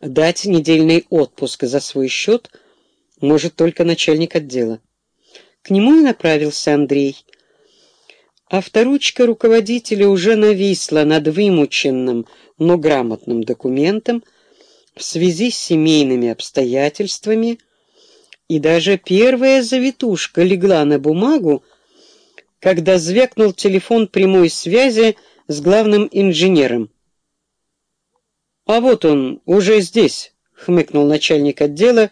Дать недельный отпуск за свой счет может только начальник отдела. К нему и направился Андрей. Авторучка руководителя уже нависла над вымученным, но грамотным документом в связи с семейными обстоятельствами, и даже первая завитушка легла на бумагу, когда звякнул телефон прямой связи с главным инженером. «А вот он, уже здесь», — хмыкнул начальник отдела,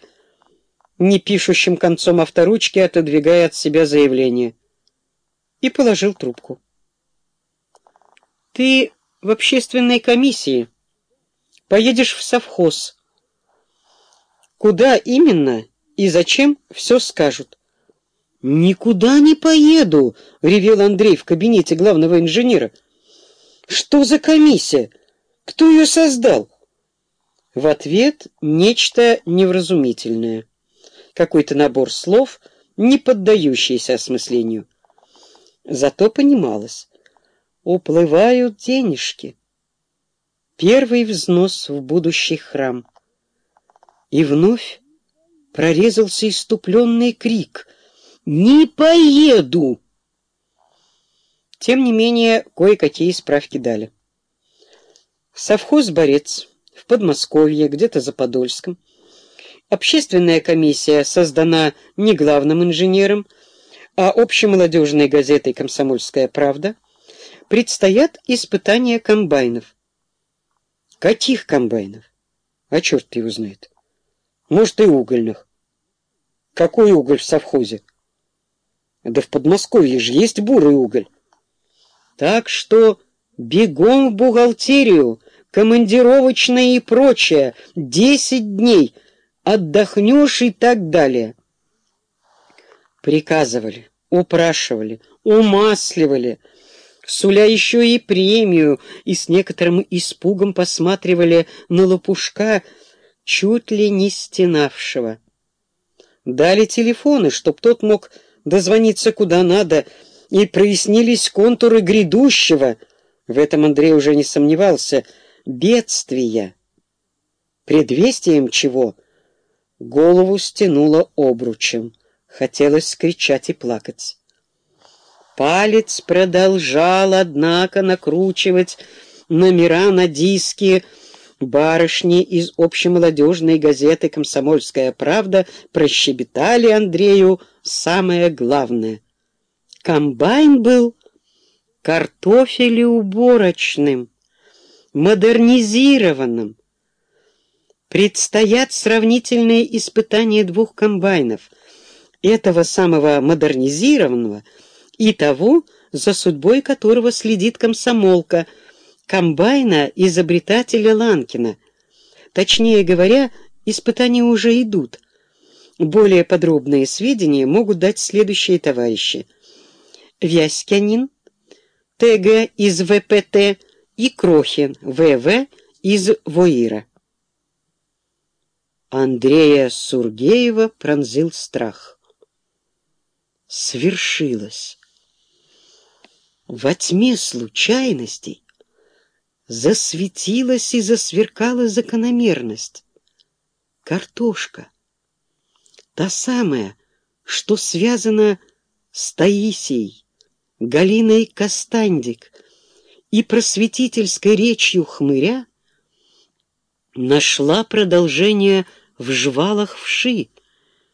не пишущим концом авторучки, отодвигая от себя заявление, и положил трубку. «Ты в общественной комиссии. Поедешь в совхоз. Куда именно и зачем, все скажут». «Никуда не поеду!» — ревел Андрей в кабинете главного инженера. «Что за комиссия? Кто ее создал?» В ответ нечто невразумительное. Какой-то набор слов, не поддающийся осмыслению. Зато понималось. Уплывают денежки. Первый взнос в будущий храм. И вновь прорезался иступленный крик «Не поеду!» Тем не менее, кое-какие справки дали. Совхоз-борец в Подмосковье, где-то за Подольском. Общественная комиссия создана не главным инженером, а общемолодежной газетой «Комсомольская правда». Предстоят испытания комбайнов. Каких комбайнов? А черт его знает. Может, и угольных. Какой уголь в совхозе? Да в Подмосковье же есть бурый уголь. Так что бегом в бухгалтерию, командировочное и прочее, десять дней, отдохнешь и так далее. Приказывали, упрашивали, умасливали, суля еще и премию, и с некоторым испугом посматривали на лопушка, чуть ли не стенавшего. Дали телефоны, чтоб тот мог дозвониться куда надо, и прояснились контуры грядущего, в этом Андрей уже не сомневался, — бедствия. Предвестием чего голову стянуло обручем. Хотелось скричать и плакать. Палец продолжал, однако, накручивать номера на диске. Барышни из общемолодежной газеты «Комсомольская правда» прощебетали Андрею самое главное. Комбайн был картофелеуборочным модернизированном. Предстоят сравнительные испытания двух комбайнов, этого самого модернизированного и того, за судьбой которого следит комсомолка, комбайна изобретателя Ланкина. Точнее говоря, испытания уже идут. Более подробные сведения могут дать следующие товарищи. Вяськянин, ТГ из ВПТ, и Крохин В.В. из Воира. Андрея Сургеева пронзил страх. Свершилось. Во тьме случайностей засветилась и засверкала закономерность. Картошка. Та самая, что связана с Таисией, Галиной Костандик, и просветительской речью хмыря нашла продолжение в жвалах вши,